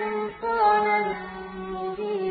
سلطانا مبينا